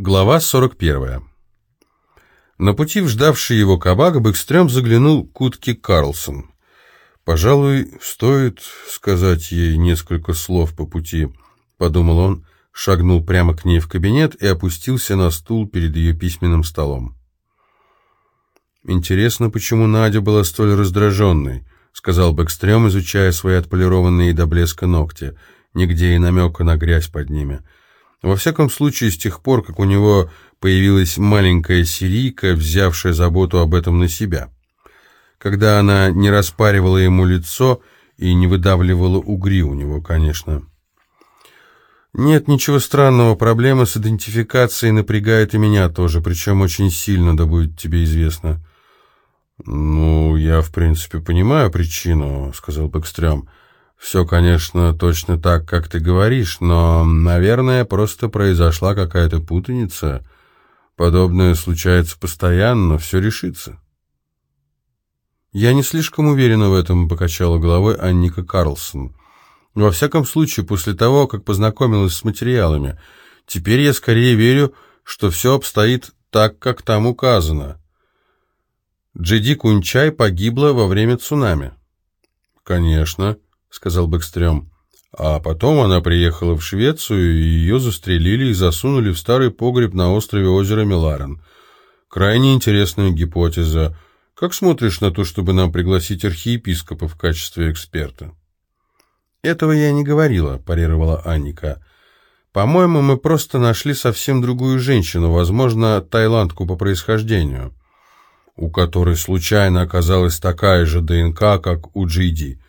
Глава 41. На пути в ждавший его кабак Бэкстрём заглянул к утке Карлсон. «Пожалуй, стоит сказать ей несколько слов по пути», — подумал он, шагнул прямо к ней в кабинет и опустился на стул перед ее письменным столом. «Интересно, почему Надя была столь раздраженной», — сказал Бэкстрём, изучая свои отполированные до блеска ногти, нигде и намека на грязь под ними — во всяком случае, с тех пор, как у него появилась маленькая сирийка, взявшая заботу об этом на себя. Когда она не распаривала ему лицо и не выдавливала угри у него, конечно. Нет ничего странного, проблема с идентификацией напрягает и меня тоже, причем очень сильно, да будет тебе известно. «Ну, я, в принципе, понимаю причину», — сказал Бэкстрём. Все, конечно, точно так, как ты говоришь, но, наверное, просто произошла какая-то путаница. Подобное случается постоянно, все решится. Я не слишком уверена в этом, покачала головой Анника Карлсон. Во всяком случае, после того, как познакомилась с материалами, теперь я скорее верю, что все обстоит так, как там указано. Джеди Кунчай погибла во время цунами. Конечно. — сказал Бэкстрём. А потом она приехала в Швецию, и ее застрелили и засунули в старый погреб на острове озера Миларен. Крайне интересная гипотеза. Как смотришь на то, чтобы нам пригласить архиепископа в качестве эксперта? «Этого я не говорила», — парировала Анника. «По-моему, мы просто нашли совсем другую женщину, возможно, тайландку по происхождению, у которой случайно оказалась такая же ДНК, как у Джейди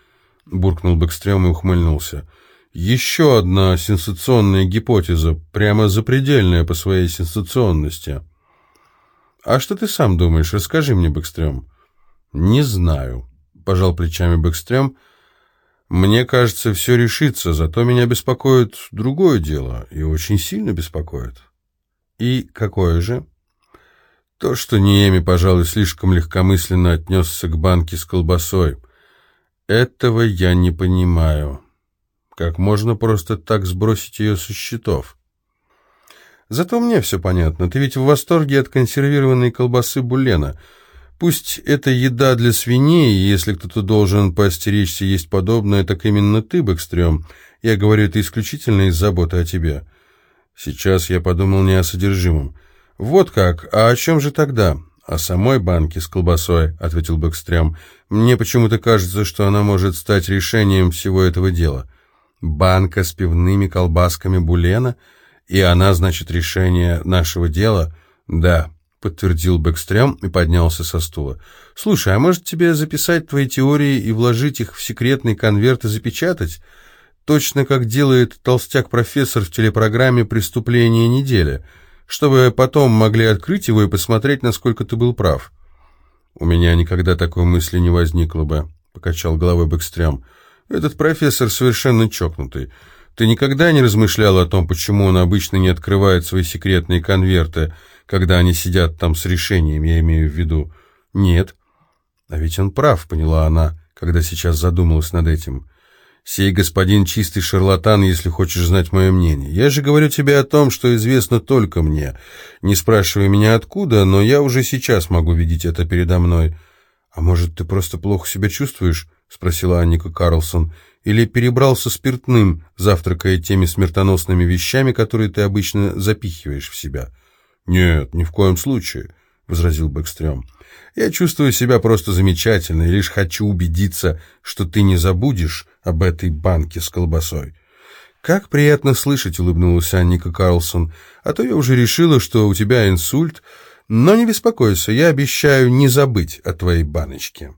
буркнул Бэкстрём и ухмыльнулся. Еще одна сенсационная гипотеза, прямо запредельная по своей сенсационности. А что ты сам думаешь? Расскажи мне, Бэкстрём. Не знаю, пожал плечами Бэкстрём. Мне кажется, все решится, зато меня беспокоит другое дело, и очень сильно беспокоит. И какое же? То, что Ниеми, пожалуй, слишком легкомысленно отнесся к банке с колбасой — этого я не понимаю. Как можно просто так сбросить ее со счетов? Зато мне все понятно. Ты ведь в восторге от консервированной колбасы Булена. Пусть это еда для свиней, и если кто-то должен поостеречься есть подобное, так именно ты, Бэкстрём. Я говорю это исключительно из заботы о тебе. Сейчас я подумал не о содержимом. Вот как, а о чем же тогда? «О самой банке с колбасой», — ответил Бэкстрём. «Мне почему-то кажется, что она может стать решением всего этого дела. Банка с пивными колбасками Булена, и она, значит, решение нашего дела?» «Да», — подтвердил Бэкстрём и поднялся со стула. «Слушай, а может тебе записать твои теории и вложить их в секретный конверт и запечатать?» Точно как делает толстяк-профессор в телепрограмме «Преступление недели» чтобы потом могли открыть его и посмотреть, насколько ты был прав. У меня никогда такой мысли не возникло бы, покачал головой Бэкстрём. Этот профессор совершенно чокнутый. Ты никогда не размышлял о том, почему он обычно не открывает свои секретные конверты, когда они сидят там с решением, я имею в виду? Нет. А ведь он прав, поняла она, когда сейчас задумалась над этим. Сей господин чистый шарлатан, если хочешь знать мое мнение. Я же говорю тебе о том, что известно только мне. Не спрашивай меня откуда, но я уже сейчас могу видеть это передо мной. А может, ты просто плохо себя чувствуешь? Спросила Анника Карлсон. Или перебрался спиртным, завтракая теми смертоносными вещами, которые ты обычно запихиваешь в себя? Нет, ни в коем случае, возразил Бэкстрём. Я чувствую себя просто замечательно и лишь хочу убедиться, что ты не забудешь об этой банке с колбасой. «Как приятно слышать», — улыбнулась Анника Карлсон. «А то я уже решила, что у тебя инсульт. Но не беспокойся, я обещаю не забыть о твоей баночке».